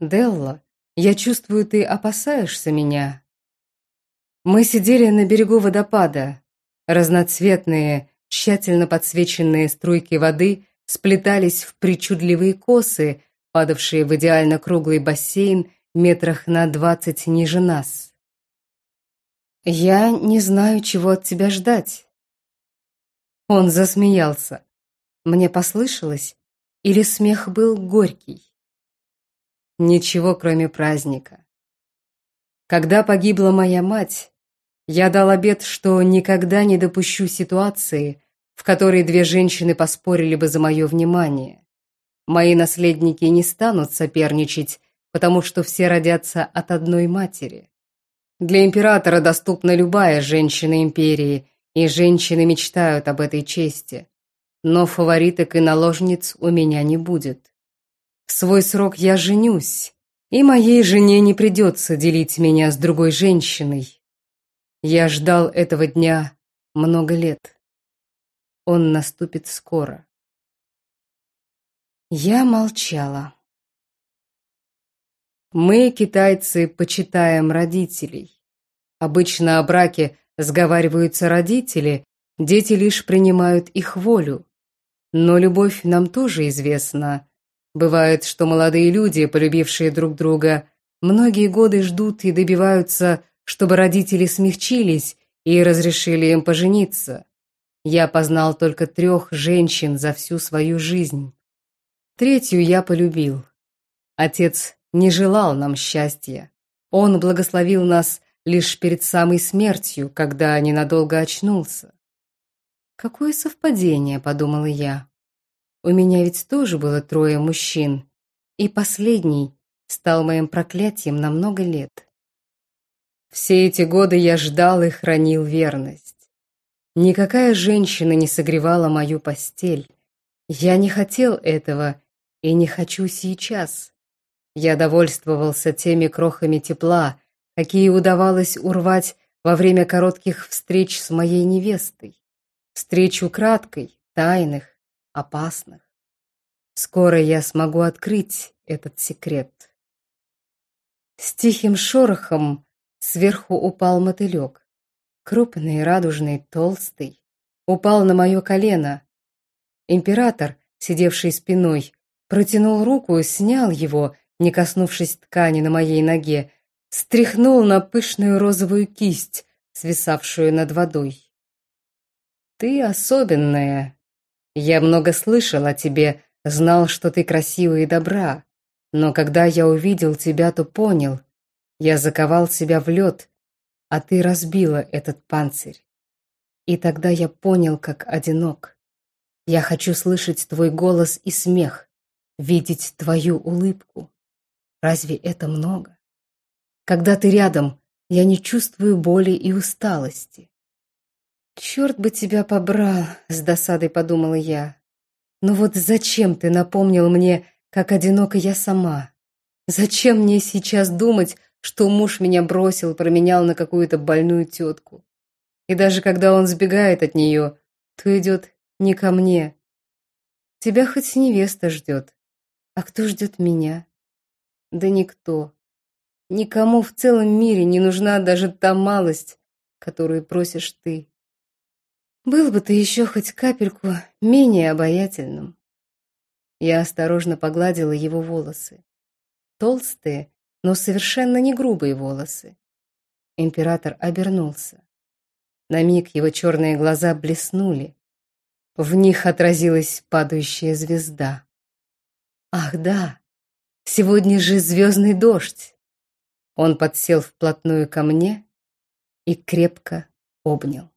Делла, я чувствую, ты опасаешься меня. Мы сидели на берегу водопада. Разноцветные, тщательно подсвеченные струйки воды сплетались в причудливые косы, падавшие в идеально круглый бассейн метрах на двадцать ниже нас. «Я не знаю, чего от тебя ждать». Он засмеялся. Мне послышалось, или смех был горький? Ничего, кроме праздника. Когда погибла моя мать, я дал обет, что никогда не допущу ситуации, в которой две женщины поспорили бы за мое внимание. Мои наследники не станут соперничать, потому что все родятся от одной матери. Для императора доступна любая женщина империи, и женщины мечтают об этой чести. Но фавориток и наложниц у меня не будет. В свой срок я женюсь, и моей жене не придется делить меня с другой женщиной. Я ждал этого дня много лет. Он наступит скоро. Я молчала. Мы, китайцы, почитаем родителей. Обычно о браке сговариваются родители, дети лишь принимают их волю. Но любовь нам тоже известна. Бывает, что молодые люди, полюбившие друг друга, многие годы ждут и добиваются чтобы родители смягчились и разрешили им пожениться. Я познал только трех женщин за всю свою жизнь. Третью я полюбил. Отец не желал нам счастья. Он благословил нас лишь перед самой смертью, когда ненадолго очнулся. «Какое совпадение», — подумала я. «У меня ведь тоже было трое мужчин, и последний стал моим проклятием на много лет». Все эти годы я ждал и хранил верность. Никакая женщина не согревала мою постель. Я не хотел этого и не хочу сейчас. Я довольствовался теми крохами тепла, какие удавалось урвать во время коротких встреч с моей невестой. Встреч украдкой, тайных, опасных. Скоро я смогу открыть этот секрет. С тихим шорохом Сверху упал мотылек. Крупный, радужный, толстый. Упал на мое колено. Император, сидевший спиной, протянул руку и снял его, не коснувшись ткани на моей ноге, стряхнул на пышную розовую кисть, свисавшую над водой. «Ты особенная. Я много слышал о тебе, знал, что ты красива и добра, но когда я увидел тебя, то понял, я заковал себя в лед, а ты разбила этот панцирь. И тогда я понял, как одинок. Я хочу слышать твой голос и смех, видеть твою улыбку. Разве это много? Когда ты рядом, я не чувствую боли и усталости. «Черт бы тебя побрал!» — с досадой подумала я. «Но вот зачем ты напомнил мне, как одинока я сама? Зачем мне сейчас думать, что муж меня бросил, променял на какую-то больную тетку. И даже когда он сбегает от нее, то идет не ко мне. Тебя хоть невеста ждет. А кто ждет меня? Да никто. Никому в целом мире не нужна даже та малость, которую просишь ты. Был бы ты еще хоть капельку менее обаятельным. Я осторожно погладила его волосы. Толстые, но совершенно не грубые волосы. Император обернулся. На миг его черные глаза блеснули. В них отразилась падающая звезда. Ах да, сегодня же звездный дождь. Он подсел вплотную ко мне и крепко обнял.